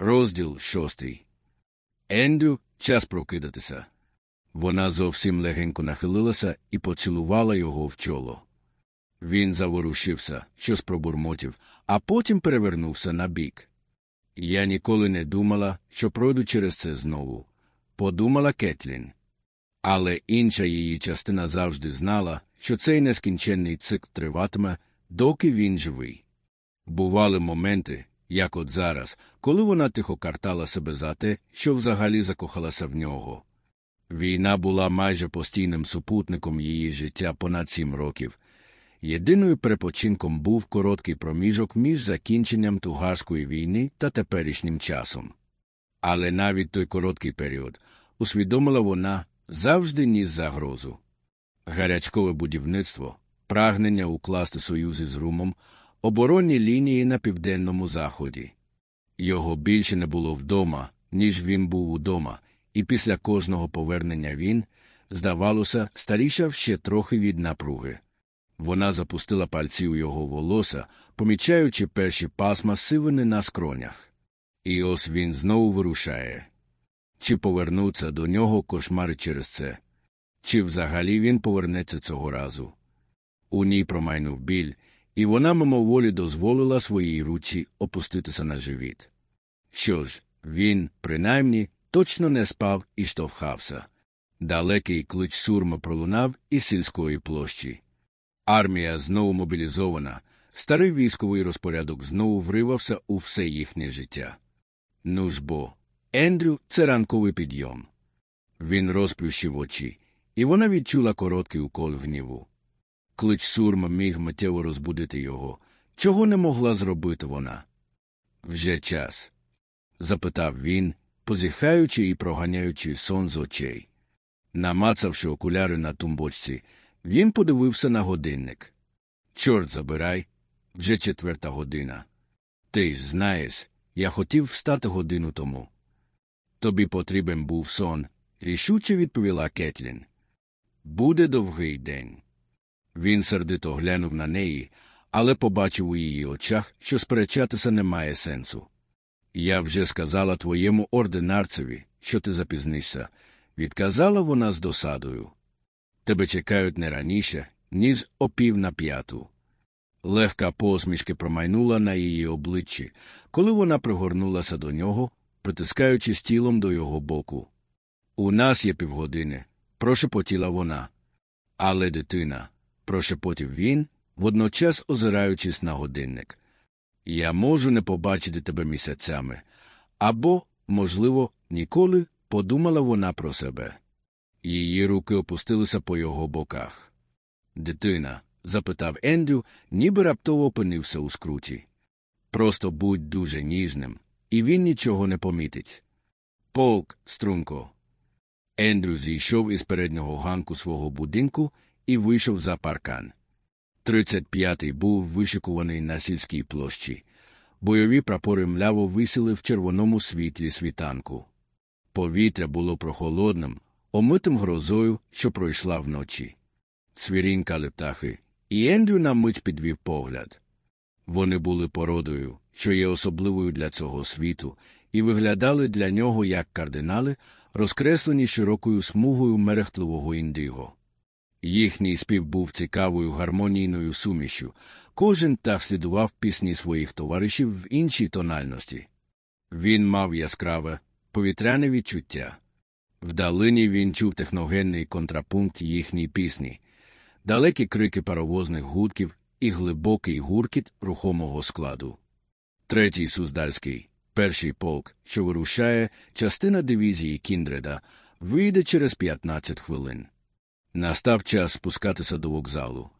Розділ шостий. Ендрю, час прокидатися. Вона зовсім легенько нахилилася і поцілувала його в чоло. Він заворушився, щось пробурмотів, а потім перевернувся на бік. Я ніколи не думала, що пройду через це знову, подумала Кетлін. Але інша її частина завжди знала, що цей нескінченний цикл триватиме, доки він живий. Бували моменти, як от зараз, коли вона тихо картала себе за те, що взагалі закохалася в нього. Війна була майже постійним супутником її життя понад сім років. Єдиною перепочинком був короткий проміжок між закінченням тугарської війни та теперішнім часом. Але навіть той короткий період, усвідомила вона, завжди ніс загрозу. Гарячкове будівництво, прагнення укласти союзи з Румом, оборонні лінії на південному заході. Його більше не було вдома, ніж він був удома, і після кожного повернення він, здавалося, старішав ще трохи від напруги. Вона запустила пальці у його волоса, помічаючи перші пасма сивини на скронях. І ось він знову вирушає. Чи повернуться до нього кошмари через це? Чи взагалі він повернеться цього разу? У ній промайнув біль, і вона мимоволі дозволила своїй руці опуститися на живіт. Що ж, він, принаймні, точно не спав і штовхався. Далекий клич сурма пролунав із сільської площі. Армія знову мобілізована, старий військовий розпорядок знову вривався у все їхнє життя. Ну ж бо, Ендрю це ранковий підйом. Він розплющив очі, і вона відчула короткий укол гніву. Клич сурма міг миттєво розбудити його, чого не могла зробити вона. Вже час? запитав він, позіхаючи і проганяючи сон з очей. Намацавши окуляри на тумбочці, він подивився на годинник. Чорт забирай, вже четверта година. Ти ж знаєш, я хотів встати годину тому. Тобі потрібен був сон, рішуче відповіла Кетлін. Буде довгий день. Він сердито глянув на неї, але побачив у її очах, що сперечатися немає сенсу. Я вже сказала твоєму ординарцеві, що ти запізнишся, відказала вона з досадою. Тебе чекають не раніше, ніж опів на п'яту. Легка посмішки промайнула на її обличчі, коли вона пригорнулася до нього, притискаючись тілом до його боку. У нас є півгодини, прошепотіла вона. Але дитина, прошепотів він, водночас озираючись на годинник. Я можу не побачити тебе місяцями. Або, можливо, ніколи подумала вона про себе. Її руки опустилися по його боках. Дитина, запитав Ендрю, ніби раптово опинився у скруті. Просто будь дуже ніжним, і він нічого не помітить. Полк, струнко. Ендрю зійшов із переднього ганку свого будинку і вийшов за паркан. Тридцять п'ятий був вишикуваний на сільській площі. Бойові прапори мляво висіли в червоному світлі світанку. Повітря було прохолодним, омитим грозою, що пройшла вночі. Цвірінькали птахи, і Ендрю на мить підвів погляд. Вони були породою, що є особливою для цього світу, і виглядали для нього як кардинали, розкреслені широкою смугою мерехтливого індиго. Їхній спів був цікавою гармонійною сумішю, кожен так слідував пісні своїх товаришів в іншій тональності. Він мав яскраве, повітряне відчуття. Вдалині він чув техногенний контрапункт їхній пісні, далекі крики паровозних гудків і глибокий гуркіт рухомого складу. Третій Суздальський, перший полк, що вирушає, частина дивізії Кіндреда, вийде через 15 хвилин. Настав час спускатися до вокзалу.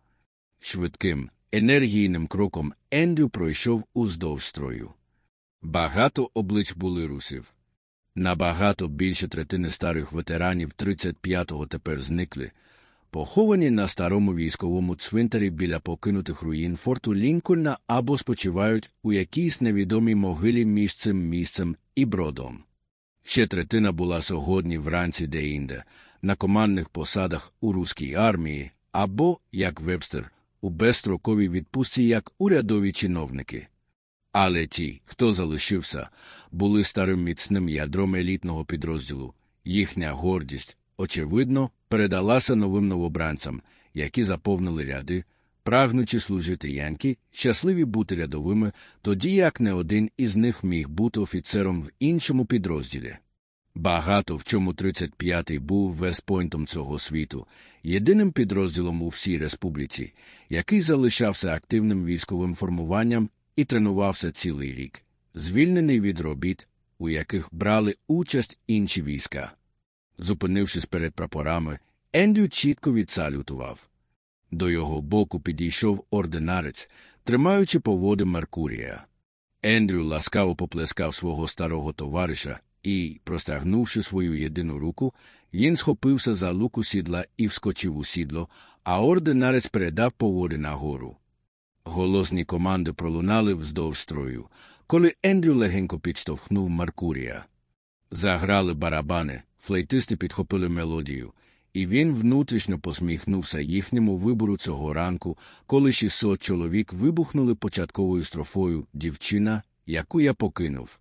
Швидким, енергійним кроком Ендрю пройшов уздовж строю. Багато облич були русів. Набагато більше третини старих ветеранів 35-го тепер зникли, поховані на старому військовому цвинтарі біля покинутих руїн форту Лінкольна або спочивають у якійсь невідомій могилі між цим місцем і бродом. Ще третина була сьогодні вранці деінде, на командних посадах у руській армії або, як вебстер, у безстроковій відпустці як урядові чиновники. Але ті, хто залишився, були старим міцним ядром елітного підрозділу. Їхня гордість, очевидно, передалася новим новобранцям, які заповнили ряди, прагнучи служити янки, щасливі бути рядовими, тоді як не один із них міг бути офіцером в іншому підрозділі. Багато в чому 35-й був веспойнтом цього світу, єдиним підрозділом у всій республіці, який залишався активним військовим формуванням і тренувався цілий рік, звільнений від робіт, у яких брали участь інші війська. Зупинившись перед прапорами, Ендрю чітко відсалютував. До його боку підійшов ординарець, тримаючи поводи Меркурія. Ендрю ласкаво поплескав свого старого товариша і, простягнувши свою єдину руку, він схопився за луку сідла і вскочив у сідло, а ординарець передав поводи нагору. Голосні команди пролунали вздовж строю, коли Ендрю легенько підштовхнув Меркурія. Заграли барабани, флейтисти підхопили мелодію, і він внутрішньо посміхнувся їхньому вибору цього ранку, коли 600 чоловік вибухнули початковою строфою дівчина, яку я покинув.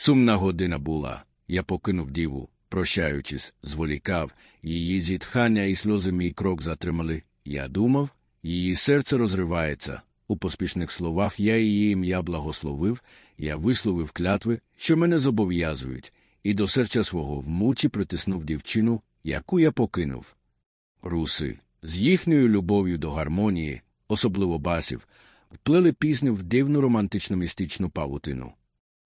Сумна година була, я покинув діву, прощаючись, зволікав, її зітхання і сльози мій крок затримали. Я думав, її серце розривається. У поспішних словах я її ім'я благословив, я висловив клятви, що мене зобов'язують, і до серця свого в муті притиснув дівчину, яку я покинув. Руси, з їхньою любов'ю до гармонії, особливо басів, вплели пісню в дивну романтично містичну павутину.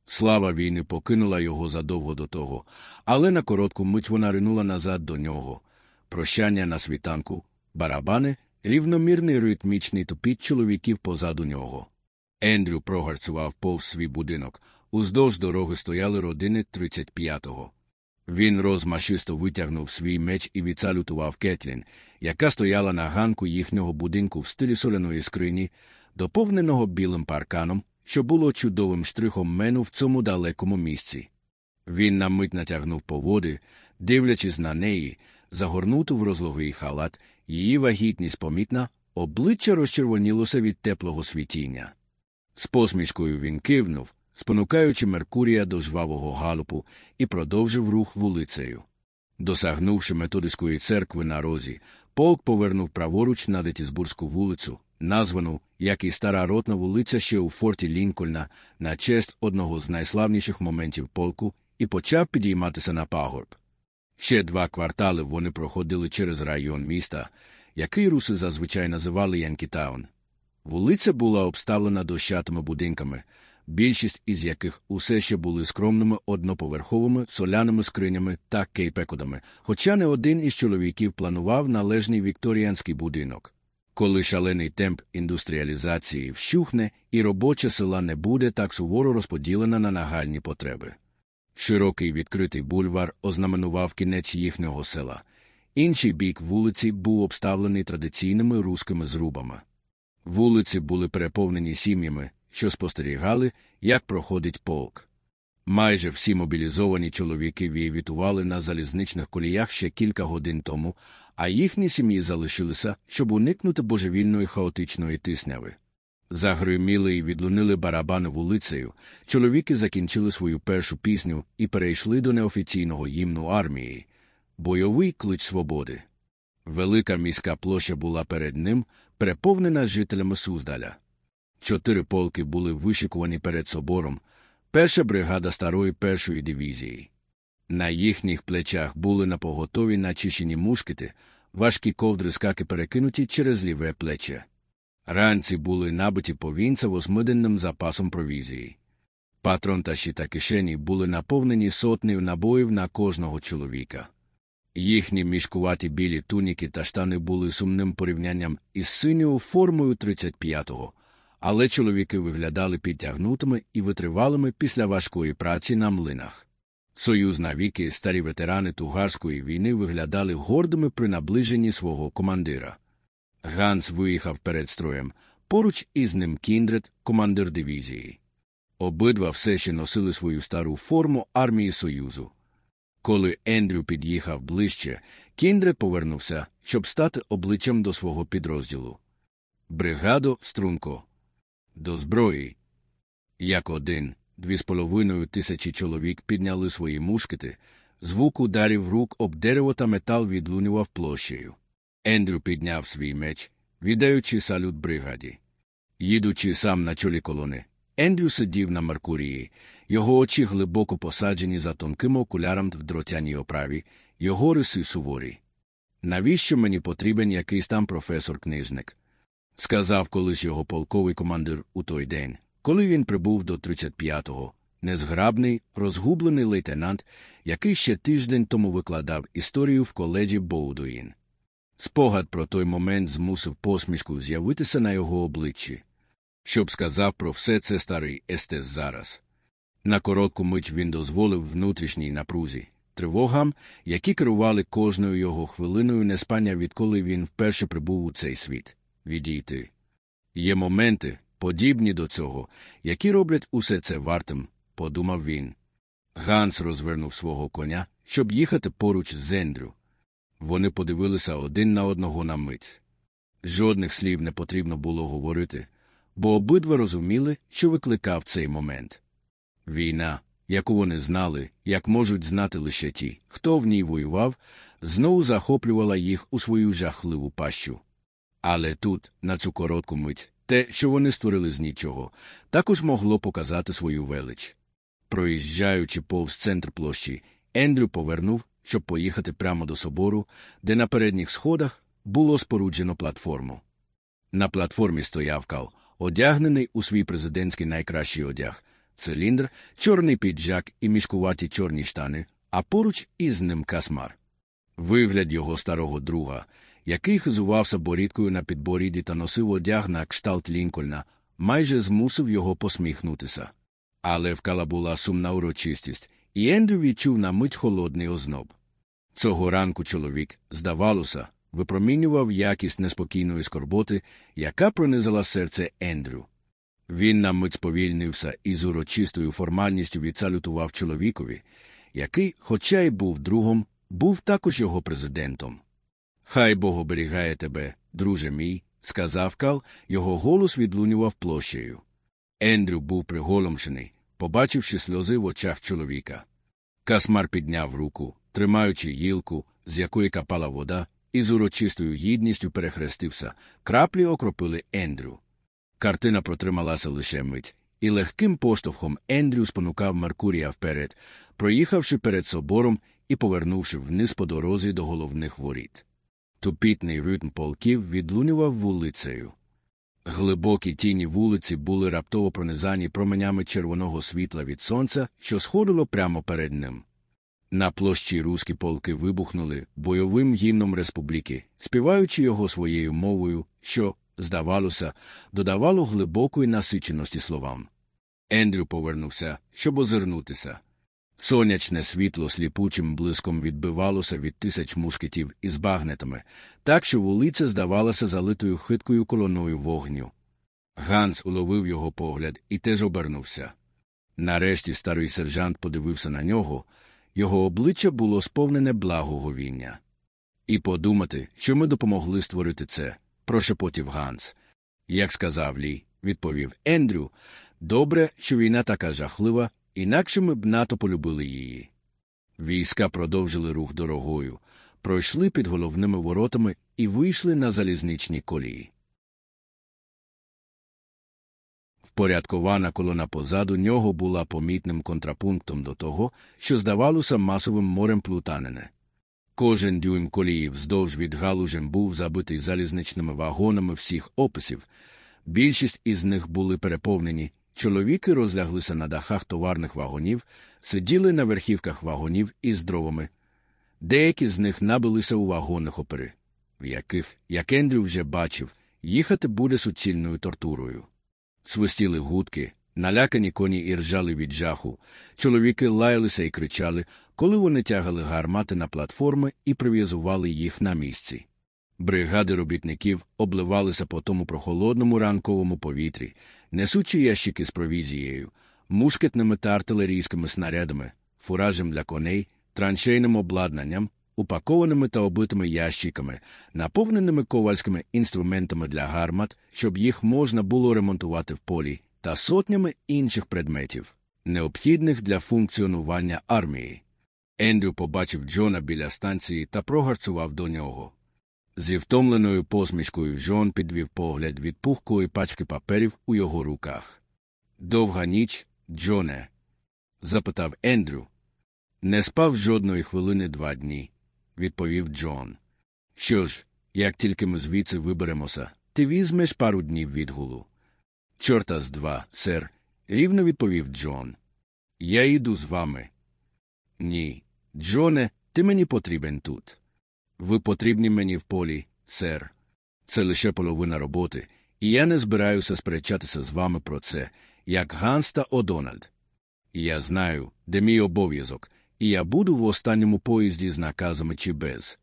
Слава війни покинула його задовго до того, але на коротку мить вона ринула назад до нього. Прощання на світанку, барабани, рівномірний ритмічний тупіт чоловіків позаду нього. Ендрю прогарцував повз свій будинок. Уздовж дороги стояли родини 35-го. Він розмашисто витягнув свій меч і відсалютував Кетлін, яка стояла на ганку їхнього будинку в стилі соляної скрині, доповненого білим парканом, що було чудовим штрихом мену в цьому далекому місці. Він на мить натягнув поводи, дивлячись на неї, загорнуту в розлогий халат, її вагітність помітна, обличчя розчервонілося від теплого світіння. З посмішкою він кивнув, спонукаючи Меркурія до жвавого галупу, і продовжив рух вулицею. Досягнувши методиської церкви на розі, полк повернув праворуч на Детісбурзьку вулицю, названу, як і стара ротна вулиця ще у форті Лінкольна, на честь одного з найславніших моментів полку, і почав підійматися на пагорб. Ще два квартали вони проходили через район міста, який руси зазвичай називали Янкітаун. Вулиця була обставлена дощатими будинками, більшість із яких усе ще були скромними одноповерховими соляними скринями та кейпекодами, хоча не один із чоловіків планував належний вікторіанський будинок. Коли шалений темп індустріалізації вщухне і робоча села не буде так суворо розподілена на нагальні потреби. Широкий відкритий бульвар ознаменував кінець їхнього села. Інший бік вулиці був обставлений традиційними руськими зрубами. Вулиці були переповнені сім'ями, що спостерігали, як проходить полк. Майже всі мобілізовані чоловіки вієвітували на залізничних коліях ще кілька годин тому, а їхні сім'ї залишилися, щоб уникнути божевільної хаотичної тисняви. Загриміли і відлунили барабани вулицею, чоловіки закінчили свою першу пісню і перейшли до неофіційного гімну армії бойовий клич свободи. Велика міська площа була перед ним, переповнена жителями Суздаля. Чотири полки були вишикувані перед собором, перша бригада старої першої дивізії. На їхніх плечах були напоготові начищені мушкети, важкі ковдри скаки перекинуті через ліве плече. Ранці були набиті повінцево змиденним запасом провізії. Патрон та щита кишені були наповнені сотнею набоїв на кожного чоловіка. Їхні мішкуваті білі туніки та штани були сумним порівнянням із синьою формою 35-го, але чоловіки виглядали підтягнутими і витривалими після важкої праці на млинах. Союз навіки старі ветерани тугарської війни виглядали гордими при наближенні свого командира. Ганс виїхав перед строєм, поруч із ним Кіндрет, командир дивізії. Обидва все ще носили свою стару форму армії Союзу. Коли Ендрю під'їхав ближче, Кіндрет повернувся, щоб стати обличчям до свого підрозділу. Бригадо струнко. До зброї. Як один, дві з половиною тисячі чоловік підняли свої мушкети, звук ударів рук об дерево та метал відлунював площею. Ендрю підняв свій меч, віддаючи салют бригаді. Їдучи сам на чолі колони, Ендрю сидів на Меркурії, його очі глибоко посаджені за тонким окуляром в дротяній оправі, його риси суворі. Навіщо мені потрібен якийсь там професор-книжник? Сказав колись його полковий командир у той день, коли він прибув до 35-го, незграбний, розгублений лейтенант, який ще тиждень тому викладав історію в коледжі Боудуїн. Спогад про той момент змусив посмішку з'явитися на його обличчі. Щоб сказав про все це старий естес зараз. На коротку мить він дозволив внутрішній напрузі, тривогам, які керували кожною його хвилиною неспання, відколи він вперше прибув у цей світ, відійти. Є моменти, подібні до цього, які роблять усе це вартим, подумав він. Ганс розвернув свого коня, щоб їхати поруч з Ендрю. Вони подивилися один на одного на мить. Жодних слів не потрібно було говорити, бо обидва розуміли, що викликав цей момент. Війна, яку вони знали, як можуть знати лише ті, хто в ній воював, знову захоплювала їх у свою жахливу пащу. Але тут, на цю коротку мить, те, що вони створили з нічого, також могло показати свою велич. Проїжджаючи повз центр площі, Ендрю повернув, щоб поїхати прямо до собору, де на передніх сходах було споруджено платформу. На платформі стояв кал, одягнений у свій президентський найкращий одяг, циліндр, чорний піджак і мішкуваті чорні штани, а поруч із ним касмар. Вигляд його старого друга, який хизувався борідкою на підборіді та носив одяг на кшталт Лінкольна, майже змусив його посміхнутися. Але в кала була сумна урочистість, і Ендрю відчув на мить холодний озноб. Цього ранку чоловік, здавалося, випромінював якість неспокійної скорботи, яка пронизала серце Ендрю. Він на мить сповільнився і з урочистою формальністю відсалютував чоловікові, який, хоча й був другом, був також його президентом. Хай Бог оберігає тебе, друже мій, сказав Кал, його голос відлунював площею. Ендрю був приголомшений, побачивши сльози в очах чоловіка. Касмар підняв руку, тримаючи гілку, з якої капала вода, і з урочистою гідністю перехрестився, краплі окропили Ендрю. Картина протрималася лише мить, і легким поштовхом Ендрю спонукав Меркурія вперед, проїхавши перед собором і повернувши вниз по дорозі до головних воріт. Тупітний ритм полків відлунював вулицею. Глибокі тіні вулиці були раптово пронизані променями червоного світла від сонця, що сходило прямо перед ним. На площі руські полки вибухнули бойовим гімном республіки, співаючи його своєю мовою, що, здавалося, додавало глибокої насиченості словам. Ендрю повернувся, щоб озирнутися. Сонячне світло сліпучим блиском відбивалося від тисяч мушкетів із багнетами, так що вулиця здавалася залитою хиткою колоною вогню. Ганс уловив його погляд і теж обернувся. Нарешті старий сержант подивився на нього, його обличчя було сповнене благоговіння. І подумати, що ми допомогли створити це, прошепотів Ганс. Як сказав Лі, відповів Ендрю, добре, що війна така жахлива, інакше ми б НАТО полюбили її. Війська продовжили рух дорогою, пройшли під головними воротами і вийшли на залізничні колії. Впорядкована колона позаду нього була помітним контрапунктом до того, що здавалося масовим морем плутанене. Кожен дюйм колії вздовж від галужем був забитий залізничними вагонами всіх описів. Більшість із них були переповнені. Чоловіки розляглися на дахах товарних вагонів, сиділи на верхівках вагонів із дровами. Деякі з них набилися у вагонних опери, в яких, як Ендрю вже бачив, їхати буде суцільною тортурою. Свистіли гудки, налякані коні і ржали від жаху. Чоловіки лаялися і кричали, коли вони тягали гармати на платформи і прив'язували їх на місці. Бригади робітників обливалися по тому прохолодному ранковому повітрі, несучи ящики з провізією, мушкетними та артилерійськими снарядами, фуражем для коней, траншейним обладнанням, упакованими та обитими ящиками, наповненими ковальськими інструментами для гармат, щоб їх можна було ремонтувати в полі, та сотнями інших предметів, необхідних для функціонування армії. Ендрю побачив Джона біля станції та прогарцував до нього. Зі втомленою посмішкою Джон підвів погляд від пухкої пачки паперів у його руках. Довга ніч, Джоне? запитав Ендрю. Не спав жодної хвилини два дні, відповів Джон. Що ж, як тільки ми звідси виберемося, ти візьмеш пару днів відгулу. Чорта з два, сер, рівно відповів Джон. Я йду з вами. Ні. Джоне, ти мені потрібен тут. Ви потрібні мені в полі, сер. Це лише половина роботи, і я не збираюся сперечатися з вами про це, як Ганс та Одональд. Я знаю, де мій обов'язок, і я буду в останньому поїзді з наказами чи без.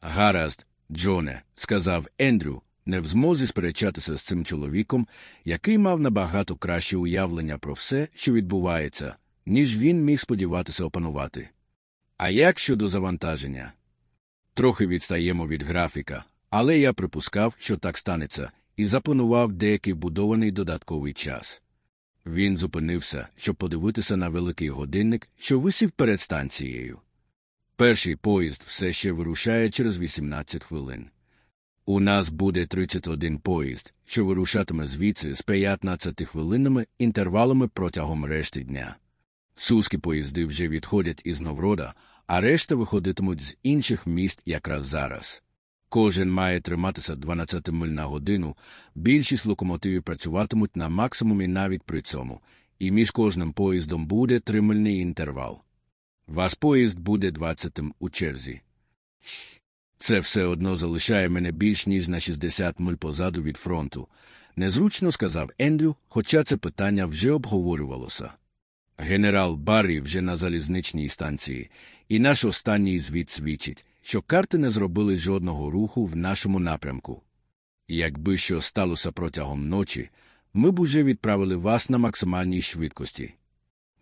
Гаразд, Джоне, сказав Ендрю, не в змозі сперечатися з цим чоловіком, який мав набагато краще уявлення про все, що відбувається, ніж він міг сподіватися опанувати. А як щодо завантаження? Трохи відстаємо від графіка, але я припускав, що так станеться, і запланував деякий будований додатковий час. Він зупинився, щоб подивитися на великий годинник, що висів перед станцією. Перший поїзд все ще вирушає через 18 хвилин. У нас буде 31 поїзд, що вирушатиме звідси з 15 хвилинними інтервалами протягом решти дня. Суски поїзди вже відходять із Новрода, а решта виходитимуть з інших міст якраз зараз. Кожен має триматися 12 миль на годину, більшість локомотивів працюватимуть на максимумі навіть при цьому, і між кожним поїздом буде тримильний інтервал. Ваш поїзд буде 20-тим у черзі. Це все одно залишає мене більш ніж на 60 миль позаду від фронту. Незручно сказав Ендрю, хоча це питання вже обговорювалося. Генерал Баррі вже на залізничній станції, і наш останній звіт свідчить, що карти не зробили жодного руху в нашому напрямку. Якби що сталося протягом ночі, ми б уже відправили вас на максимальній швидкості.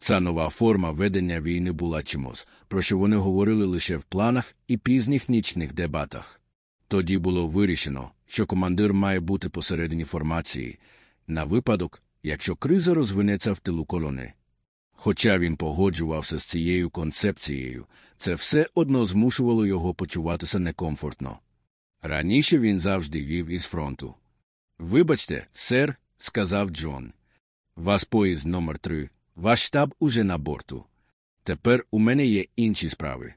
Ця нова форма ведення війни була чимось, про що вони говорили лише в планах і пізніх нічних дебатах. Тоді було вирішено, що командир має бути посередині формації, на випадок, якщо криза розвинеться в тилу колони. Хоча він погоджувався з цією концепцією, це все одно змушувало його почуватися некомфортно. Раніше він завжди вів із фронту. Вибачте, сер, сказав Джон. Вас поїзд номер три, ваш штаб уже на борту. Тепер у мене є інші справи.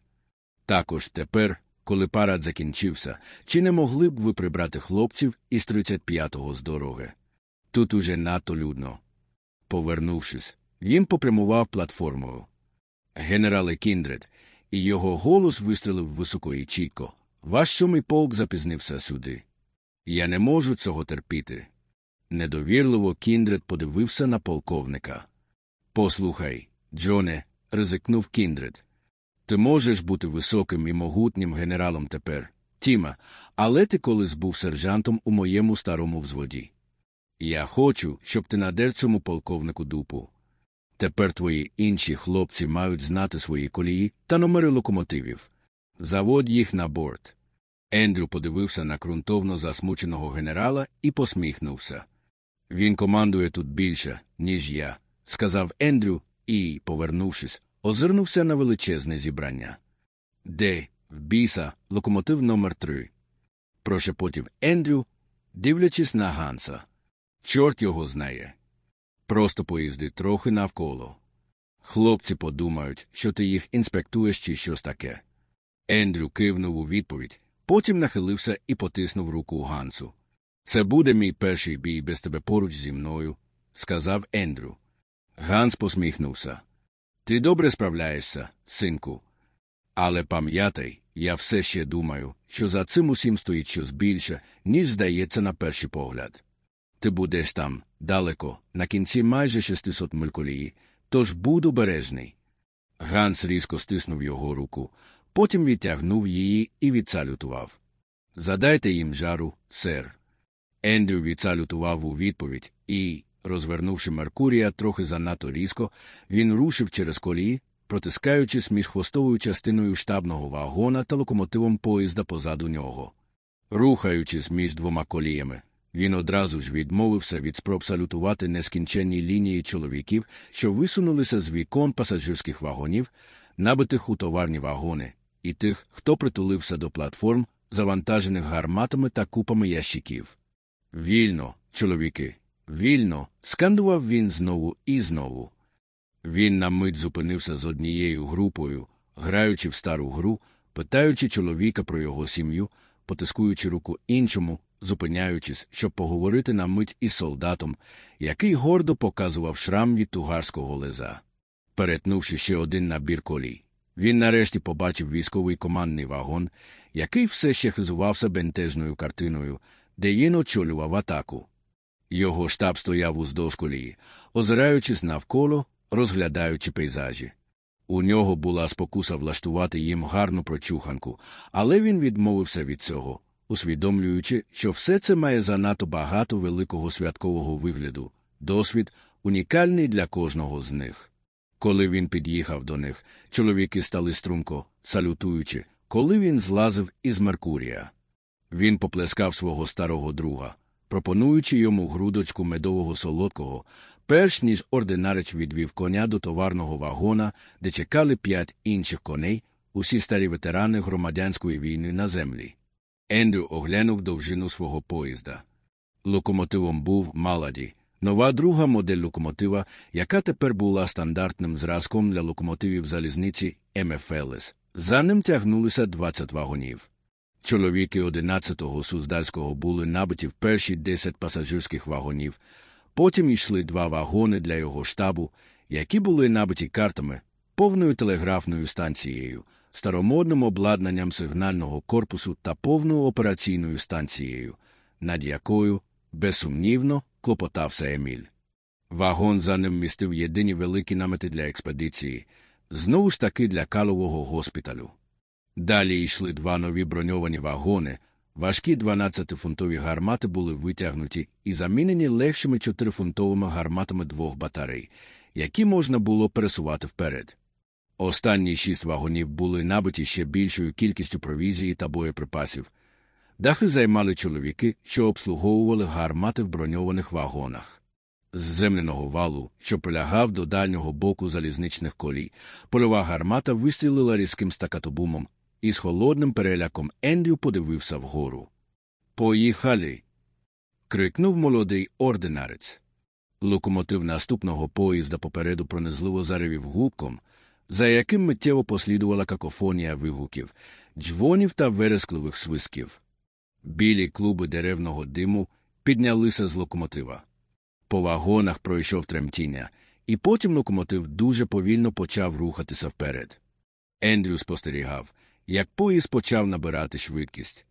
Також тепер, коли парад закінчився, чи не могли б ви прибрати хлопців із 35-го з дороги? Тут уже надто людно. Повернувшись, він попрямував платформою. Генерале Кіндред, і його голос вистрелив високо і чітко. Ваш сьомий полк запізнився сюди. Я не можу цього терпіти. Недовірливо Кіндред подивився на полковника. Послухай, Джоне, ризикнув Кіндред. Ти можеш бути високим і могутнім генералом тепер, Тіма, але ти колись був сержантом у моєму старому взводі. Я хочу, щоб ти надер цьому полковнику дупу. Тепер твої інші хлопці мають знати свої колії та номери локомотивів. Заводь їх на борт. Ендрю подивився на ґрунтовно засмученого генерала і посміхнувся. Він командує тут більше, ніж я, сказав Ендрю і, повернувшись, озирнувся на величезне зібрання. Де, в біса, локомотив номер три. Прошепотів Ендрю, дивлячись на Ганса. Чорт його знає. Просто поїзди трохи навколо. Хлопці подумають, що ти їх інспектуєш чи щось таке. Ендрю кивнув у відповідь, потім нахилився і потиснув руку Гансу. Це буде мій перший бій без тебе поруч зі мною, сказав Ендрю. Ганс посміхнувся. Ти добре справляєшся, синку. Але пам'ятай, я все ще думаю, що за цим усім стоїть щось більше, ніж здається на перший погляд. Ти будеш там, далеко, на кінці майже 600 миль колії, тож буду бережний. Ганс різко стиснув його руку, потім відтягнув її і відсалютував. Задайте їм жару, сер. Ендрю відсалютував у відповідь і, розвернувши Меркурія трохи занадто різко, він рушив через колії, протискаючись між хвостовою частиною штабного вагона та локомотивом поїзда позаду нього. Рухаючись між двома коліями, Він одразу ж відмовився від спроб салютувати нескінченні лінії чоловіків, що висунулися з вікон пасажирських вагонів, набитих у товарні вагони, і тих, хто притулився до платформ, завантажених гарматами та купами ящиків. Вільно, чоловіки, вільно, скандував він знову і знову. Він на мить зупинився з однією групою, граючи в стару гру, питаючи чоловіка про його сім'ю, потискуючи руку іншому, зупиняючись, щоб поговорити на мить із солдатом, який гордо показував шрам від тугарського леза. Перетнувши ще один набір колій, він нарешті побачив військовий командний вагон, який все ще хизувався бентежною картиною, де він очолював атаку. Його штаб стояв уздовж колії, озираючись навколо, розглядаючи пейзажі. У нього була спокуса влаштувати їм гарну прочуханку, але він відмовився від цього, усвідомлюючи, що все це має занадто багато великого святкового вигляду, досвід унікальний для кожного з них. Коли він під'їхав до них, чоловіки стали струнко, салютуючи, коли він злазив із Меркурія. Він поплескав свого старого друга, пропонуючи йому грудочку медового солодкого, перш ніж ординарич відвів коня до товарного вагона, де чекали п'ять інших коней, усі старі ветерани громадянської війни на землі. Ендрю оглянув довжину свого поїзда. Локомотивом був Маладі, нова друга модель локомотива, яка тепер була стандартним зразком для локомотивів залізниці МФЛС. За ним тягнулися 20 вагонів. Чоловіки 11-го Суздальського були набиті в перші 10 пасажирських вагонів, потім йшли два вагони для його штабу, які були набиті картами, повною телеграфною станцією, старомодним обладнанням сигнального корпусу та повною операційною станцією, над якою, безсумнівно, клопотався Еміль. Вагон за ним містив єдині великі намети для експедиції, знову ж таки для калового госпіталю. Далі йшли два нові броньовані вагони, важкі 12-фунтові гармати були витягнуті і замінені легшими 4-фунтовими гарматами двох батарей, які можна було пересувати вперед. Останні шість вагонів були набиті ще більшою кількістю провізії та боєприпасів. Дахи займали чоловіки, що обслуговували гармати в броньованих вагонах. З земляного валу, що прилягав до дальнього боку залізничних колій, польова гармата вистрілила різким стакатобумом, і з холодним переляком Ендрю подивився вгору. Поїхали. крикнув молодий ординарець. Локомотив наступного поїзда попереду пронизливо заревів губком, за яким миттєво послідувала какофонія вигуків, дзвонів та верескливих свисків. Білі клуби деревного диму піднялися з локомотива. По вагонах пройшов тремтіння, і потім локомотив дуже повільно почав рухатися вперед. Ендрю спостерігав, як поїзд почав набирати швидкість.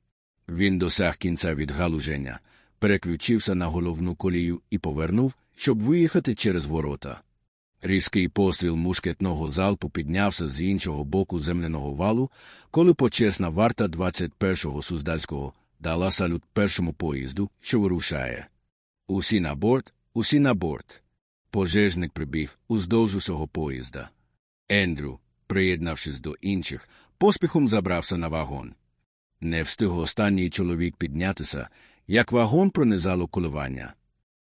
Він досяг кінця від галуження, переключився на головну колію і повернув, щоб виїхати через ворота. Різкий постріл мушкетного залпу піднявся з іншого боку земляного валу, коли почесна варта 21-го Суздальського дала салют першому поїзду, що вирушає. Усі на борт, усі на борт. Пожежник прибіг уздовж усього поїзда. Ендрю, приєднавшись до інших, поспіхом забрався на вагон. Не встиг останній чоловік піднятися, як вагон пронизало коливання.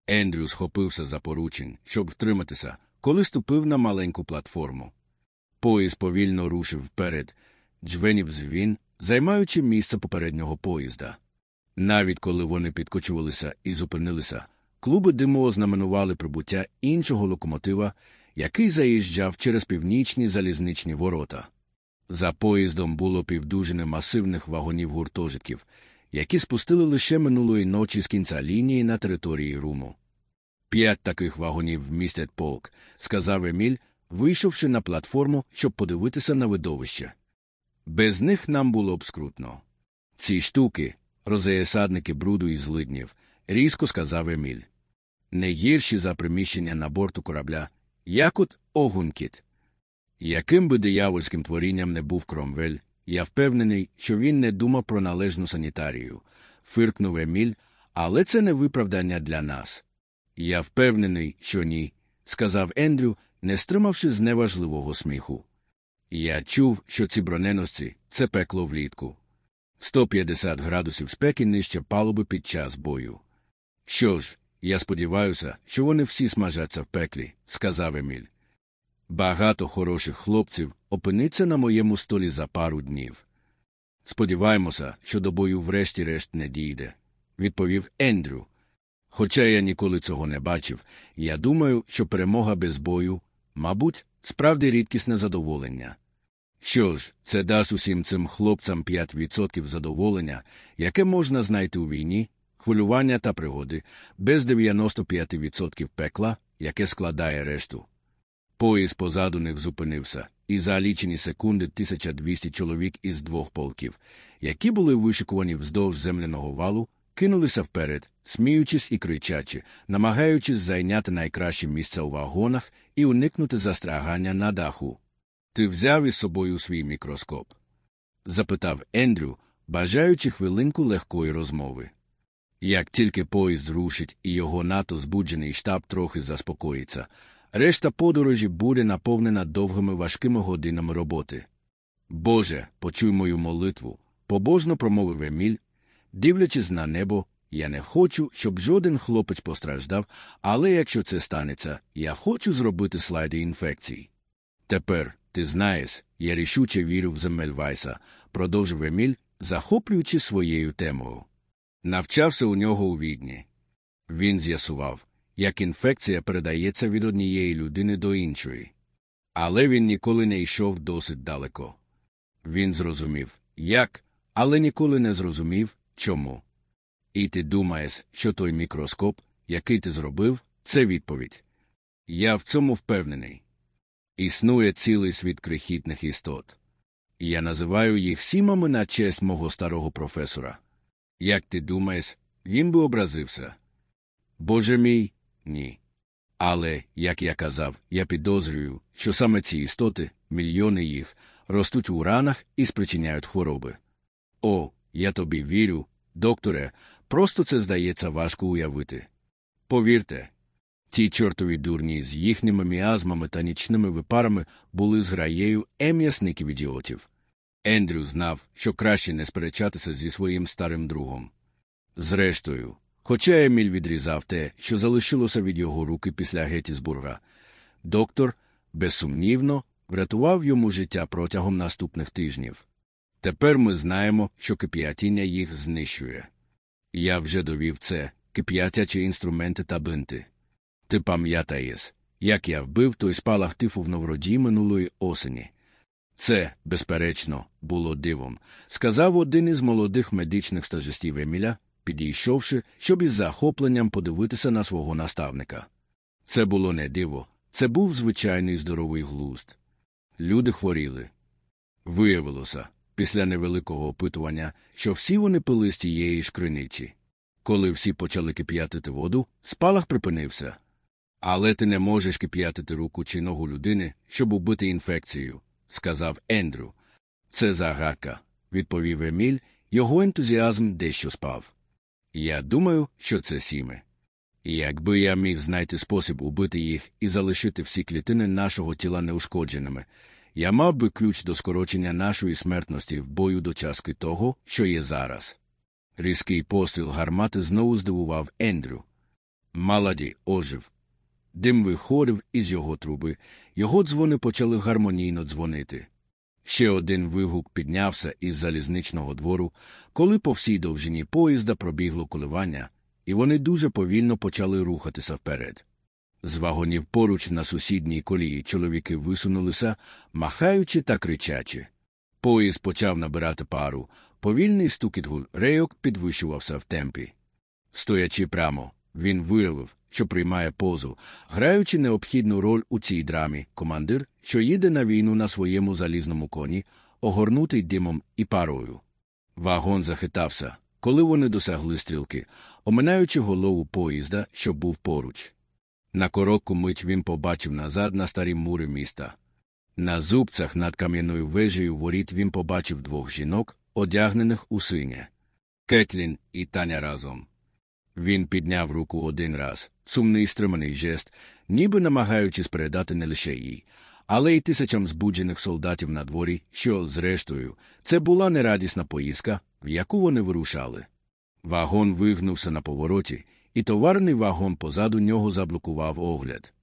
Ендрю схопився за поручень, щоб втриматися, коли ступив на маленьку платформу. Поїзд повільно рушив вперед, джвенів звін, займаючи місце попереднього поїзда. Навіть коли вони підкочувалися і зупинилися, клуби диму ознаменували прибуття іншого локомотива, який заїжджав через північні залізничні ворота. За поїздом було півдужини масивних вагонів гуртожитків, які спустили лише минулої ночі з кінця лінії на території Руму. П'ять таких вагонів вмістять полк, сказав Еміль, вийшовши на платформу, щоб подивитися на видовище. Без них нам було б скрутно. Ці штуки, розеясадники бруду і злиднів, різко сказав Еміль. Не гірші за приміщення на борту корабля, як от огункіт. Яким би диявольським творінням не був Кромвель, я впевнений, що він не думав про належну санітарію, фиркнув Еміль, але це не виправдання для нас. Я впевнений, що ні, сказав Ендрю, не стримавши з неважливого сміху. Я чув, що ці броненосці це пекло влітку. 150 градусів спеки нижче палуби під час бою. Що ж, я сподіваюся, що вони всі смажаться в пеклі, сказав Еміль. Багато хороших хлопців опиниться на моєму столі за пару днів. Сподіваємося, що до бою врешті-решт не дійде, відповів Ендрю. Хоча я ніколи цього не бачив, я думаю, що перемога без бою, мабуть, справді рідкісне задоволення. Що ж, це дасть усім цим хлопцям 5% задоволення, яке можна знайти у війні, хвилювання та пригоди, без 95% пекла, яке складає решту. Поїзд позаду них зупинився, і за лічені секунди 1200 чоловік із двох полків, які були вишикувані вздовж земляного валу, кинулися вперед, сміючись і кричачи, намагаючись зайняти найкраще місце у вагонах і уникнути застрягання на даху. Ти взяв із собою свій мікроскоп? запитав Ендрю, бажаючи хвилинку легкої розмови. Як тільки поїзд рушить і його нато збуджений штаб трохи заспокоїться, решта подорожі буде наповнена довгими важкими годинами роботи. Боже, почуй мою молитву, побожно промовив Еміль, дивлячись на небо, я не хочу, щоб жоден хлопець постраждав, але якщо це станеться, я хочу зробити слайди інфекцій. Тепер, ти знаєш, я рішуче вірю в Земельвайса, продовжив Еміль, захоплюючи своєю темою. Навчався у нього у відні. Він з'ясував, як інфекція передається від однієї людини до іншої. Але він ніколи не йшов досить далеко. Він зрозумів, як, але ніколи не зрозумів, чому. І ти думаєш, що той мікроскоп, який ти зробив, це відповідь. Я в цьому впевнений. Існує цілий світ крихітних істот. Я називаю їх сімами на честь мого старого професора. Як ти думаєш, він би образився? Боже мій, ні. Але, як я казав, я підозрюю, що саме ці істоти, мільйони їх, ростуть у ранах і спричиняють хвороби. О, я тобі вірю, докторе, просто це здається важко уявити. Повірте, ті чортові дурні з їхніми міазмами та нічними випарами були зграєю ем'ясників ідіотів. Ендрю знав, що краще не сперечатися зі своїм старим другом. Зрештою, хоча Еміль відрізав те, що залишилося від його руки після Геттісбурга, доктор, безсумнівно, врятував йому життя протягом наступних тижнів. Тепер ми знаємо, що кип'ятіння їх знищує. Я вже довів це, кип'ятячі інструменти та бинти. Ти пам'ятаєш, як я вбив той спалах тифу в Новроді минулої осені. Це, безперечно, було дивом, сказав один із молодих медичних стажистів Еміля, підійшовши, щоб із захопленням подивитися на свого наставника. Це було не диво, це був звичайний здоровий глузд. Люди хворіли. Виявилося, після невеликого опитування, що всі вони пили з тієї ж криниці. Коли всі почали кип'ятити воду, спалах припинився. Але ти не можеш кип'ятити руку чи ногу людини, щоб убити інфекцію, сказав Ендрю. Це загадка, відповів Еміль, його ентузіазм дещо спав. Я думаю, що це сіми. Якби я міг знайти спосіб убити їх і залишити всі клітини нашого тіла неушкодженими, я мав би ключ до скорочення нашої смертності в бою до часки того, що є зараз. Різкий постріл гармати знову здивував Ендрю. Маладі ожив. Дим виходив із його труби, його дзвони почали гармонійно дзвонити. Ще один вигук піднявся із залізничного двору, коли по всій довжині поїзда пробігло коливання, і вони дуже повільно почали рухатися вперед. З вагонів поруч на сусідній колії чоловіки висунулися, махаючи та кричачи. Поїзд почав набирати пару, повільний стукіт рейок підвищувався в темпі. Стоячи прямо, він виявив, що приймає позу, граючи необхідну роль у цій драмі, командир, що їде на війну на своєму залізному коні, огорнутий димом і парою. Вагон захитався, коли вони досягли стрілки, оминаючи голову поїзда, що був поруч. На коротку мить він побачив назад на старі мури міста. На зубцях над кам'яною вежею воріт він побачив двох жінок, одягнених у синє. Кетлін і Таня разом. Він підняв руку один раз, сумний стриманий жест, ніби намагаючись передати не лише їй, але й тисячам збуджених солдатів на дворі, що, зрештою, це була нерадісна поїздка, в яку вони вирушали. Вагон вигнувся на повороті, і товарний вагон позаду нього заблокував огляд.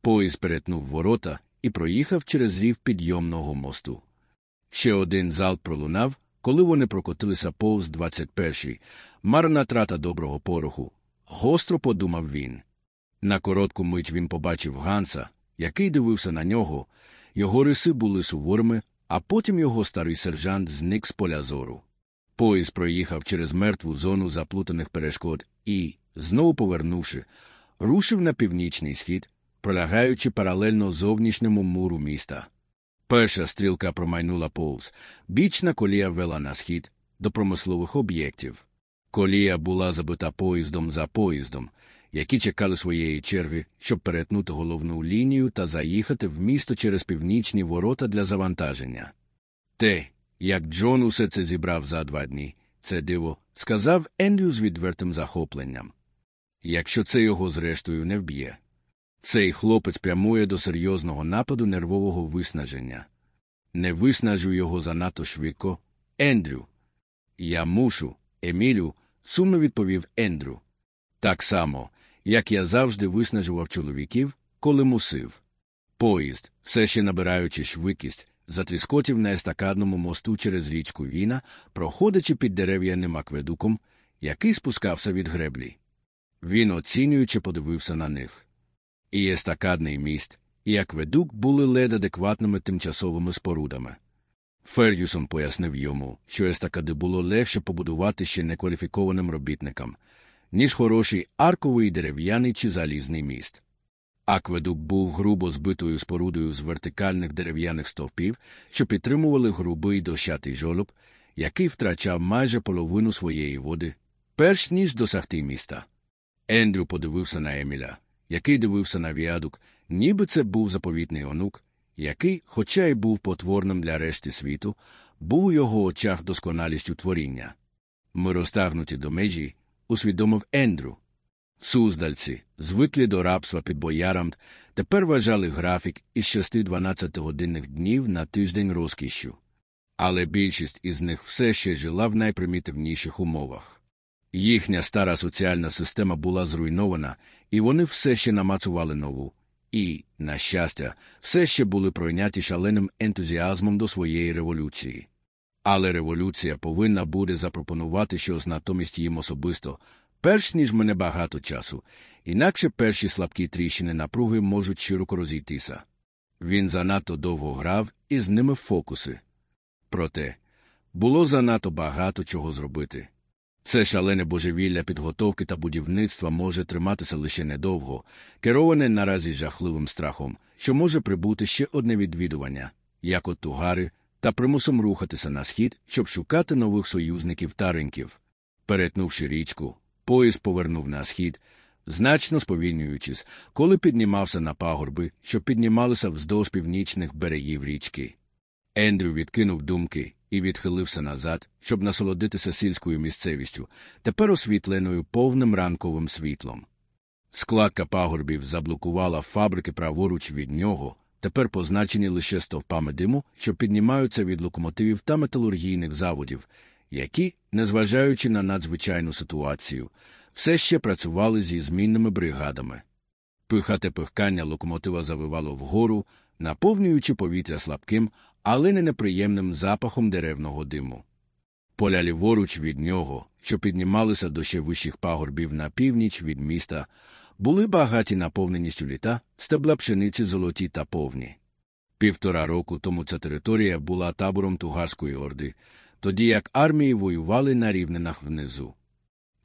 Поїзд перетнув ворота і проїхав через рів підйомного мосту. Ще один залп пролунав, коли вони прокотилися повз 21-й. Марна трата доброго пороху. Гостро подумав він. На коротку мить він побачив Ганса, який дивився на нього. Його риси були суворими, а потім його старий сержант зник з поля зору. Поїзд проїхав через мертву зону заплутаних перешкод і, знову повернувши, рушив на північний схід, пролягаючи паралельно зовнішньому муру міста. Перша стрілка промайнула повз, бічна колія вела на схід до промислових об'єктів. Колія була забита поїздом за поїздом, які чекали своєї черги, щоб перетнути головну лінію та заїхати в місто через північні ворота для завантаження. Те, як Джон усе це зібрав за два дні, це диво, сказав Ендрю з відвертим захопленням. Якщо це його зрештою не вб'є. Цей хлопець прямує до серйозного нападу нервового виснаження. Не виснажу його занадто швидко. Ендрю. Я мушу, Емілю, сумно відповів Ендрю. Так само, як я завжди виснажував чоловіків, коли мусив. Поїзд, все ще набираючи швидкість, затріскотів на естакадному мосту через річку Віна, проходячи під дерев'яним акведуком, який спускався від греблі. Він оцінюючи подивився на них. І естакадний міст, і акведук були лед адекватними тимчасовими спорудами. Фердюсон пояснив йому, що естакади було легше побудувати ще некваліфікованим робітникам, ніж хороший арковий дерев'яний чи залізний міст. Акведук був грубо збитою спорудою з вертикальних дерев'яних стовпів, що підтримували грубий дощатий жолоб, який втрачав майже половину своєї води, перш ніж досягти міста. Ендрю подивився на Еміля, який дивився на віадук, ніби це був заповітний онук, який, хоча й був потворним для решти світу, був у його очах досконалістю творіння. Ми розтагнуті до межі, усвідомив Ендрю. Суздальці, звиклі до рабства під боярам, тепер вважали графік із 6-12 годинних днів на тиждень розкішю. Але більшість із них все ще жила в найпримітивніших умовах. Їхня стара соціальна система була зруйнована, і вони все ще намацували нову. І, на щастя, все ще були пройняті шаленим ентузіазмом до своєї революції. Але революція повинна буде запропонувати щось натомість їм особисто, перш ніж мене багато часу, інакше перші слабкі тріщини напруги можуть широко розійтися. Він занадто довго грав і з ними фокуси. Проте було занадто багато чого зробити. Це шалене божевілля підготовки та будівництва може триматися лише недовго, кероване наразі жахливим страхом, що може прибути ще одне відвідування, як от тугари, та примусом рухатися на схід, щоб шукати нових союзників та ринків. Перетнувши річку, поїзд повернув на схід, значно сповільнюючись, коли піднімався на пагорби, що піднімалися вздовж північних берегів річки. Ендрю відкинув думки і відхилився назад, щоб насолодитися сільською місцевістю, тепер освітленою повним ранковим світлом. Складка пагорбів заблокувала фабрики праворуч від нього, тепер позначені лише стовпами диму, що піднімаються від локомотивів та металургійних заводів, які, незважаючи на надзвичайну ситуацію, все ще працювали зі змінними бригадами. Пихате пихкання локомотива завивало вгору, наповнюючи повітря слабким, але не неприємним запахом деревного диму. Поля ліворуч від нього, що піднімалися до ще вищих пагорбів на північ від міста, були багаті наповненістю літа, стебла пшениці золоті та повні. Півтора року тому ця територія була табором Тугарської орди, тоді як армії воювали на рівнинах внизу.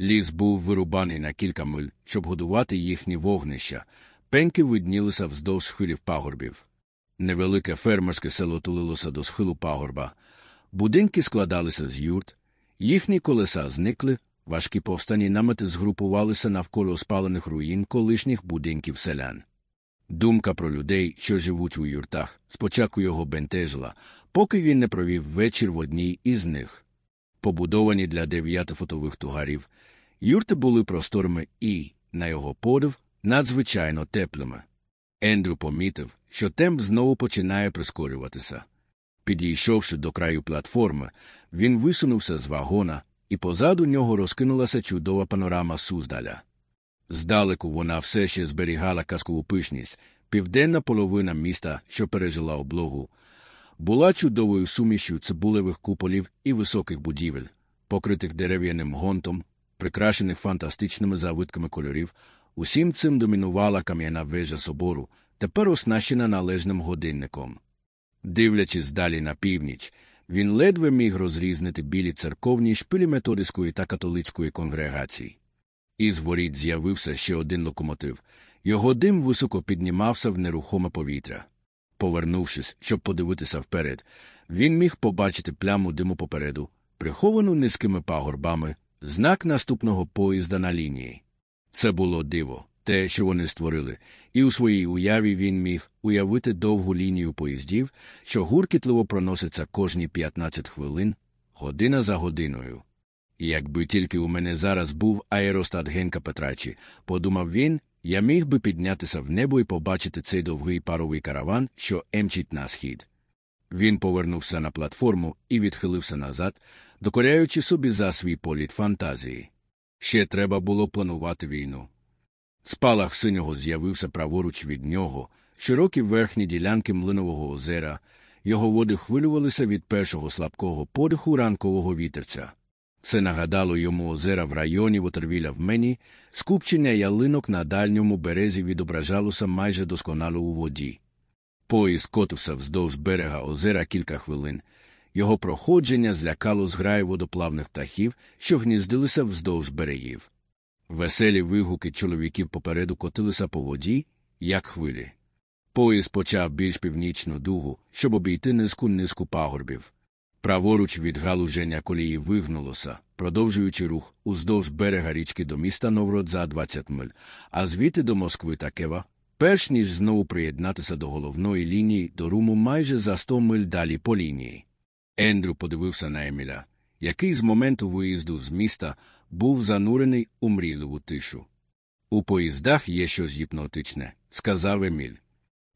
Ліс був вирубаний на кілька миль, щоб годувати їхні вогнища, пеньки виднілися вздовж схилів пагорбів. Невелике фермерське село тулилося до схилу пагорба. Будинки складалися з юрт, їхні колеса зникли, важкі повстані намети згрупувалися навколо спалених руїн колишніх будинків селян. Думка про людей, що живуть у юртах, спочатку його бентежила, поки він не провів вечір в одній із них. Побудовані для дев'ятифотових тугарів, юрти були просторими і, на його подив, надзвичайно теплими. Ендрю помітив, що темп знову починає прискорюватися. Підійшовши до краю платформи, він висунувся з вагона, і позаду нього розкинулася чудова панорама Суздаля. Здалеку вона все ще зберігала казкову пишність, південна половина міста, що пережила облогу, була чудовою сумішю цибулевих куполів і високих будівель, покритих дерев'яним гонтом, прикрашених фантастичними завитками кольорів. Усім цим домінувала кам'яна вежа собору, тепер оснащена належним годинником. Дивлячись далі на північ, він ледве міг розрізнити білі церковні шпилі методистської та католицької конгрегації. Із воріт з'явився ще один локомотив. Його дим високо піднімався в нерухоме повітря. Повернувшись, щоб подивитися вперед, він міг побачити пляму диму попереду, приховану низькими пагорбами, знак наступного поїзда на лінії. Це було диво, те, що вони створили, і у своїй уяві він міг уявити довгу лінію поїздів, що гуркітливо проноситься кожні 15 хвилин, година за годиною. Якби тільки у мене зараз був аеростат Генка Петрачі, подумав він, я міг би піднятися в небо і побачити цей довгий паровий караван, що емчить на схід. Він повернувся на платформу і відхилився назад, докоряючи собі за свій політ фантазії. Ще треба було планувати війну. Спалах синього з'явився праворуч від нього, широкі верхні ділянки млинового озера, його води хвилювалися від першого слабкого подиху ранкового вітерця. Це нагадало йому озера в районі Вотервіля в мені, скупчення ялинок на дальньому березі відображалося майже досконало у воді. Поїзд котився вздовж берега озера кілька хвилин. Його проходження злякало зграю водоплавних птахів, що гніздилися вздовж берегів. Веселі вигуки чоловіків попереду котилися по воді, як хвилі. Поїзд почав більш північну дугу, щоб обійти низку низку пагорбів. Праворуч від галуження колії вигнулося, продовжуючи рух уздовж берега річки до міста Новрод за 20 миль, а звідти до Москви та Кева, перш ніж знову приєднатися до головної лінії до руму майже за 100 миль далі по лінії. Ендрю подивився на Еміля, який з моменту виїзду з міста був занурений у мрійливу тишу. У поїздах є щось гіпнотичне, сказав Еміль.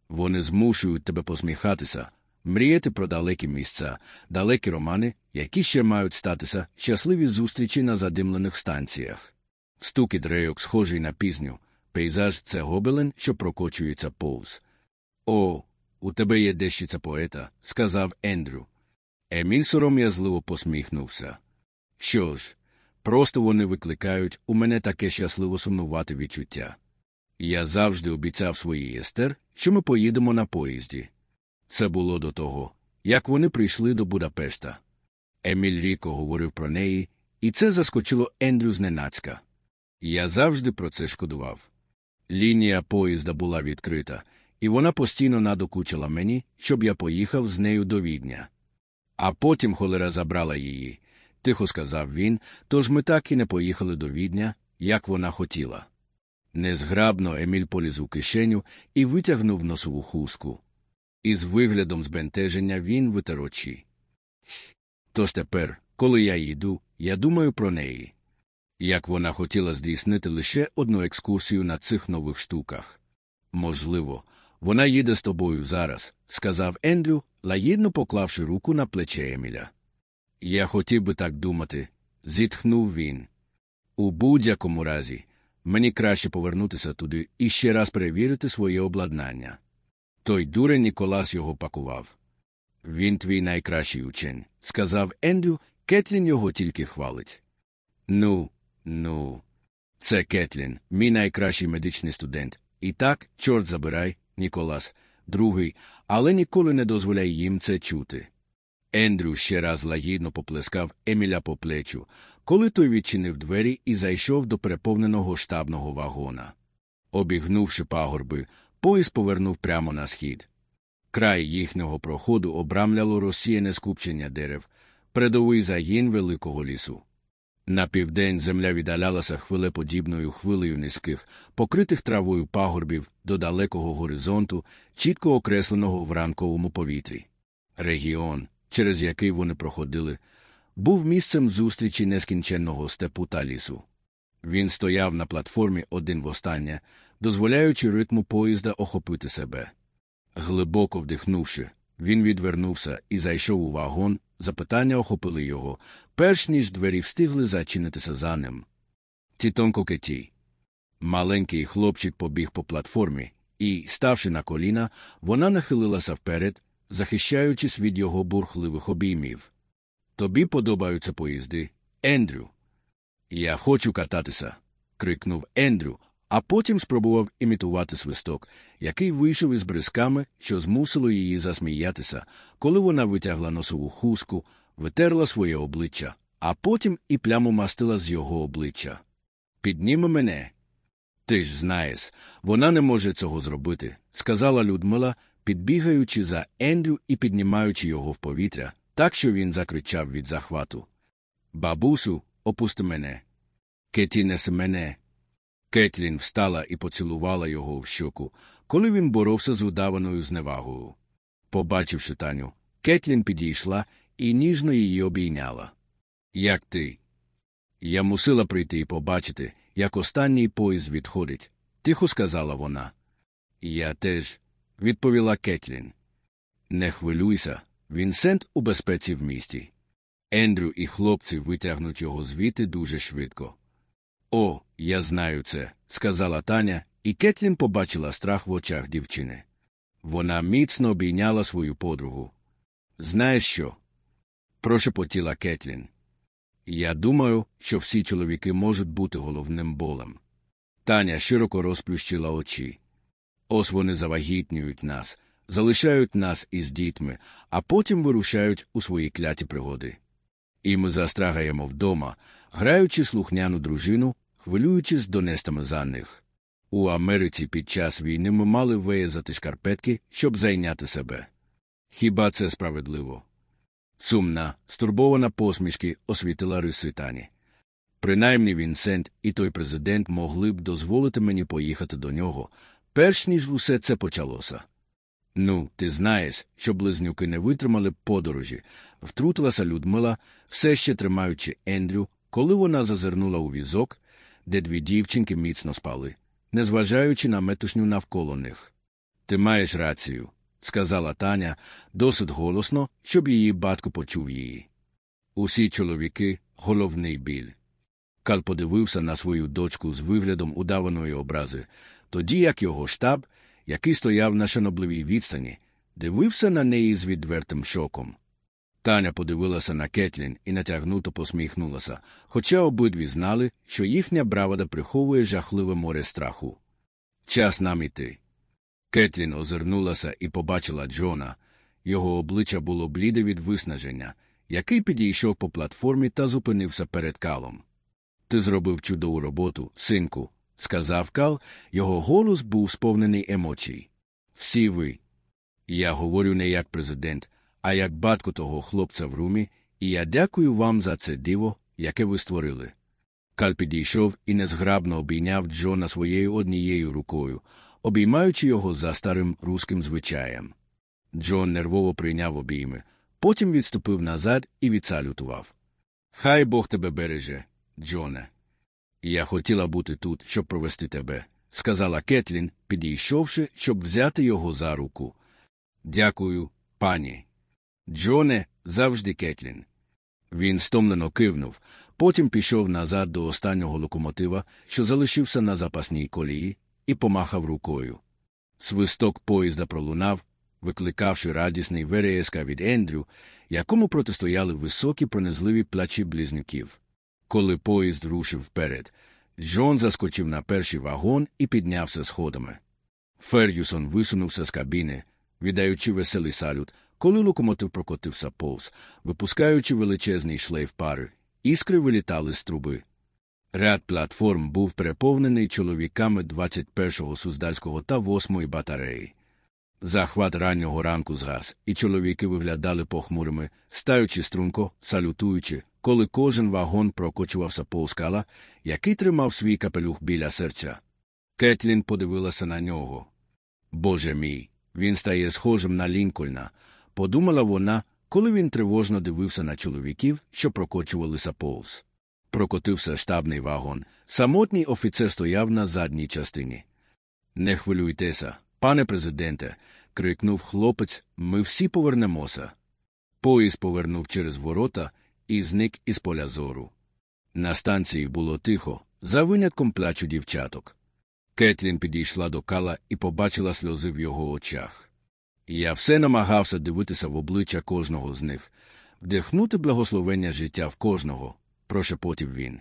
Вони змушують тебе посміхатися, мріяти про далекі місця, далекі романи, які ще мають статися щасливі зустрічі на задимлених станціях. Стукіт рейок схожий на пізню, пейзаж це гобелен, що прокочується повз. О, у тебе є дещиця поета, сказав Ендрю. Еміль сором'язливо посміхнувся. Що ж, просто вони викликають у мене таке щасливо сумнувати відчуття. Я завжди обіцяв своїй естер, що ми поїдемо на поїзді. Це було до того, як вони прийшли до Будапешта. Еміль ріко говорив про неї, і це заскочило Ендрю зненацька. Я завжди про це шкодував. Лінія поїзда була відкрита, і вона постійно надокучила мені, щоб я поїхав з нею до відня. А потім холера забрала її, тихо сказав він, тож ми так і не поїхали до відня, як вона хотіла. Незграбно Еміль поліз у кишеню і витягнув носову хустку. Із виглядом збентеження він витер очі. Тож тепер, коли я їду, я думаю про неї. Як вона хотіла здійснити лише одну екскурсію на цих нових штуках. Можливо, вона їде з тобою зараз, сказав Ендрю, лагідно поклавши руку на плече Еміля. Я хотів би так думати, зітхнув він. У будь-якому разі, мені краще повернутися туди і ще раз перевірити своє обладнання. Той дурень Ніколас його пакував. Він твій найкращий учень, сказав Ендрю, Кетлін його тільки хвалить. Ну, ну, це Кетлін, мій найкращий медичний студент. І так, чорт забирай, Ніколас, другий, але ніколи не дозволяй їм це чути. Ендрю ще раз лагідно поплескав Еміля по плечу, коли той відчинив двері і зайшов до переповненого штабного вагона. Обігнувши пагорби, поїзд повернув прямо на схід. Край їхнього проходу обрамляло розсіяне скупчення дерев, передовий загін великого лісу. На південь земля віддалялася хвилеподібною хвилею низьких, покритих травою пагорбів до далекого горизонту, чітко окресленого в ранковому повітрі. Регіон, через який вони проходили, був місцем зустрічі нескінченного степу та лісу. Він стояв на платформі один востаннє, дозволяючи ритму поїзда охопити себе. Глибоко вдихнувши, він відвернувся і зайшов у вагон, запитання охопили його, перш ніж двері встигли зачинитися за ним. Тітонко Кеті. Маленький хлопчик побіг по платформі, і, ставши на коліна, вона нахилилася вперед, захищаючись від його бурхливих обіймів. Тобі подобаються поїзди, Ендрю. Я хочу кататися. крикнув Ендрю, а потім спробував імітувати свисток, який вийшов із бризками, що змусило її засміятися, коли вона витягла носову хустку, витерла своє обличчя, а потім і пляму мастила з його обличчя. Підніми мене. Ти ж знаєш, вона не може цього зробити, сказала Людмила, підбігаючи за Ендрю і піднімаючи його в повітря, так що він закричав від захвату. Бабусю, опусти мене. Кеті несе мене. Кетлін встала і поцілувала його в щоку, коли він боровся з удаваною зневагою. Побачивши Таню, Кетлін підійшла і ніжно її обійняла. Як ти? Я мусила прийти і побачити, як останній поїзд відходить, тихо сказала вона. Я теж, відповіла Кетлін. Не хвилюйся, Вінсент у безпеці в місті. Ендрю і хлопці витягнуть його звідти дуже швидко. О, я знаю це, сказала Таня, і Кетлін побачила страх в очах дівчини. Вона міцно обійняла свою подругу. Знаєш що? прошепотіла Кетлін. Я думаю, що всі чоловіки можуть бути головним болем. Таня широко розплющила очі. Ось вони завагітнюють нас, залишають нас із дітьми, а потім вирушають у свої кляті пригоди. І ми застрагаємо вдома, граючи слухняну дружину, хвилюючись донестами за них. У Америці під час війни ми мали виязати шкарпетки, щоб зайняти себе. Хіба це справедливо? Сумна, стурбована посмішки освітила риси Тані. Принаймні Вінсент і той президент могли б дозволити мені поїхати до нього, перш ніж усе це почалося. Ну, ти знаєш, що близнюки не витримали подорожі, втрутилася Людмила, все ще тримаючи Ендрю, коли вона зазирнула у візок, де дві дівчинки міцно спали, незважаючи на метушню навколо них. Ти маєш рацію, сказала Таня досить голосно, щоб її батько почув її. Усі чоловіки головний біль. Кал подивився на свою дочку з виглядом удаваної образи, тоді як його штаб, який стояв на шанобливій відстані, дивився на неї з відвертим шоком. Таня подивилася на Кетлін і натягнуто посміхнулася, хоча обидві знали, що їхня бравада приховує жахливе море страху. Час нам іти. Кетлін озирнулася і побачила Джона. Його обличчя було бліде від виснаження, який підійшов по платформі та зупинився перед калом. Ти зробив чудову роботу, синку, сказав Кал, його голос був сповнений емоцій. Всі ви. Я говорю не як президент, а як батько того хлопця в румі, і я дякую вам за це диво, яке ви створили. Кал підійшов і незграбно обійняв Джона своєю однією рукою, обіймаючи його за старим руським звичаєм. Джон нервово прийняв обійми, потім відступив назад і відсалютував. Хай Бог тебе береже, Джоне. Я хотіла бути тут, щоб провести тебе, сказала Кетлін, підійшовши, щоб взяти його за руку. Дякую, пані. Джоне, завжди Кетлін. Він стомлено кивнув, потім пішов назад до останнього локомотива, що залишився на запасній колії, і помахав рукою. Свисток поїзда пролунав, викликавши радісний вереска від Ендрю, якому протистояли високі пронизливі плачі близнюків. Коли поїзд рушив вперед, Джон заскочив на перший вагон і піднявся сходами. Фер'юсон висунувся з кабіни, віддаючи веселий салют, коли локомотив прокотився повз, випускаючи величезний шлейф пари, іскри вилітали з труби. Ряд платформ був переповнений чоловіками 21-го суздальського та 8-ї батареї. Захват раннього ранку згас, і чоловіки виглядали похмурими, стаючи струнко, салютуючи, коли кожен вагон прокочувався повз кала, який тримав свій капелюх біля серця. Кетлін подивилася на нього. Боже мій, він стає схожим на Лінкольна, подумала вона, коли він тривожно дивився на чоловіків, що прокочувалися повз. Прокотився штабний вагон. Самотній офіцер стояв на задній частині. Не хвилюйтеся, пане президенте, крикнув хлопець, ми всі повернемося. Поїзд повернув через ворота і зник із поля зору. На станції було тихо, за винятком плачу дівчаток. Кетлін підійшла до кала і побачила сльози в його очах. Я все намагався дивитися в обличчя кожного з них, вдихнути благословення життя в кожного, прошепотів він.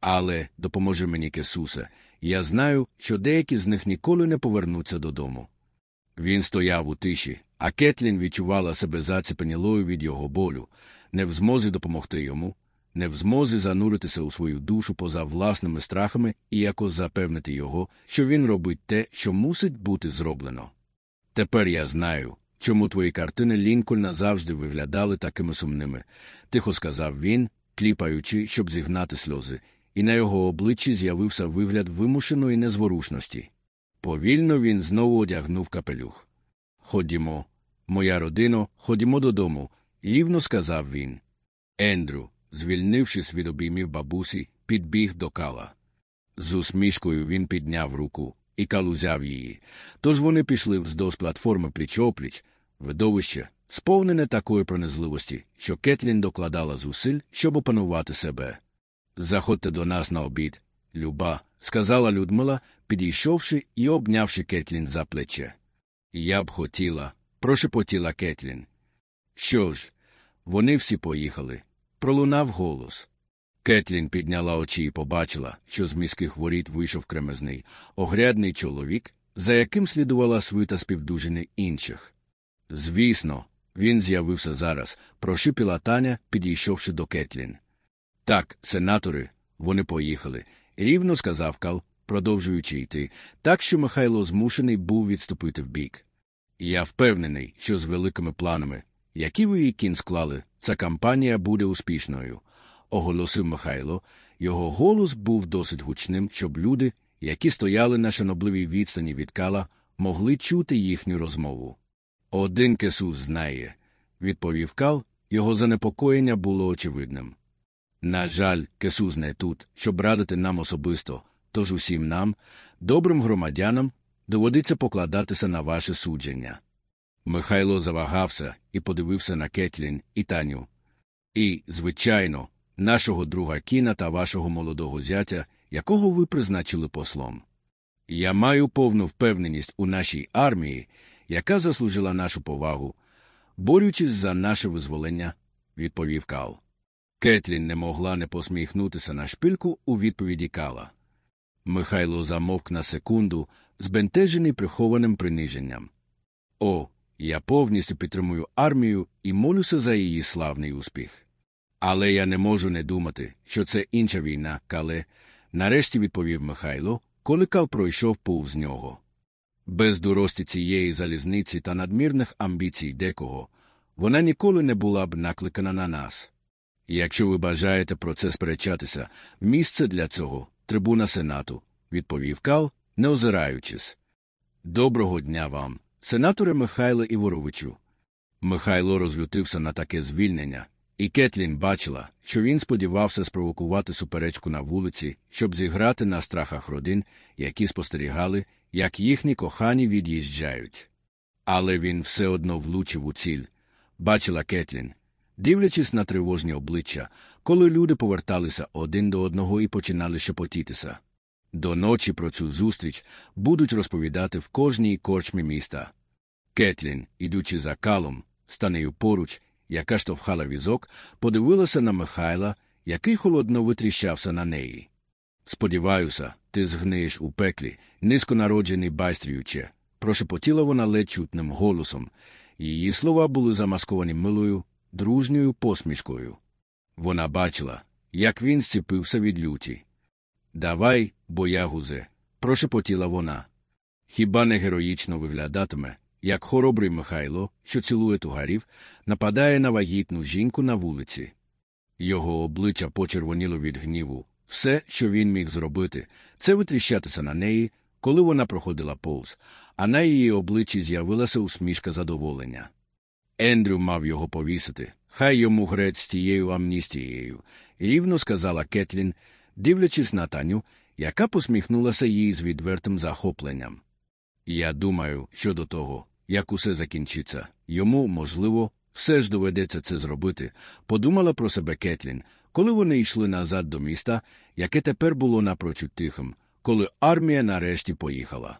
Але допоможи мені, Кесусе, я знаю, що деякі з них ніколи не повернуться додому. Він стояв у тиші, а Кетлін відчувала себе зацепенілою від його болю, не в змозі допомогти йому, не в змозі зануритися у свою душу поза власними страхами і якось запевнити його, що він робить те, що мусить бути зроблено. Тепер я знаю, чому твої картини Лінкольна завжди виглядали такими сумними, тихо сказав він, кліпаючи, щоб зігнати сльози, і на його обличчі з'явився вигляд вимушеної незворушності. Повільно він знову одягнув капелюх. Ходімо, моя родино, ходімо додому, рівно сказав він. Ендрю, звільнившись від обіймів бабусі, підбіг до кала. З усмішкою він підняв руку, і кал узяв її. Тож вони пішли вздовж платформи пліч-опліч, видовище, сповнене такої пронизливості, що Кетлін докладала зусиль, щоб опанувати себе. Заходьте до нас на обід, люба, сказала Людмила, підійшовши і обнявши Кетлін за плече. Я б хотіла, прошепотіла Кетлін. Що ж, вони всі поїхали. Пролунав голос. Кетлін підняла очі і побачила, що з міських воріт вийшов кремезний, огрядний чоловік, за яким слідувала свита співдужини інших. Звісно, він з'явився зараз, прошипіла Таня, підійшовши до Кетлін. Так, сенатори, вони поїхали, рівно сказав Кал, продовжуючи йти, так що Михайло змушений був відступити вбік. Я впевнений, що з великими планами, які ви і кін склали, ця кампанія буде успішною, оголосив Михайло. Його голос був досить гучним, щоб люди, які стояли на шанобливій відстані від кала, могли чути їхню розмову. Один Кесус знає, відповів Кал, його занепокоєння було очевидним. На жаль, Кесус не тут, щоб радити нам особисто, тож усім нам, добрим громадянам, доводиться покладатися на ваше судження. Михайло завагався і подивився на Кетлін і Таню. І, звичайно, нашого друга кіна та вашого молодого зятя, якого ви призначили послом. Я маю повну впевненість у нашій армії, яка заслужила нашу повагу, борючись за наше визволення, відповів Кал. Кетлін не могла не посміхнутися на шпильку у відповіді Кала. Михайло замовк на секунду, збентежений прихованим приниженням. О, я повністю підтримую армію і молюся за її славний успіх. Але я не можу не думати, що це інша війна, кале, нарешті відповів Михайло, коли Кал пройшов повз нього. Без дурості цієї залізниці та надмірних амбіцій декого вона ніколи не була б накликана на нас. Якщо ви бажаєте про це сперечатися, місце для цього трибуна Сенату, відповів Кал, не озираючись. Доброго дня вам, сенаторе Михайле Іворовичу. Михайло розлютився на таке звільнення, і Кетлін бачила, що він сподівався спровокувати суперечку на вулиці, щоб зіграти на страхах родин, які спостерігали, як їхні кохані від'їжджають. Але він все одно влучив у ціль. Бачила Кетлін, дивлячись на тривожні обличчя, коли люди поверталися один до одного і починали шепотітися. До ночі про цю зустріч будуть розповідати в кожній корчмі міста. Кетлін, ідучи за калом, станею поруч, яка штовхала візок, подивилася на Михайла, який холодно витріщався на неї. Сподіваюся, ти згниєш у пеклі, низьконароджений байстрююче, прошепотіла вона ледь чутним голосом. Її слова були замасковані милою, дружньою посмішкою. Вона бачила, як він зціпився від люті. Давай, боягузе, прошепотіла вона. Хіба не героїчно виглядатиме, як хоробрий Михайло, що цілує тугарів, нападає на вагітну жінку на вулиці. Його обличчя почервоніло від гніву. Все, що він міг зробити, це витріщатися на неї, коли вона проходила повз, а на її обличчі з'явилася усмішка задоволення. Ендрю мав його повісити, хай йому грець з тією амністією, рівно сказала Кетлін, дивлячись на Таню, яка посміхнулася їй з відвертим захопленням. Я думаю, що до того, як усе закінчиться, йому, можливо, все ж доведеться це зробити, подумала про себе Кетлін, коли вони йшли назад до міста, яке тепер було напрочуд тихим, коли армія нарешті поїхала.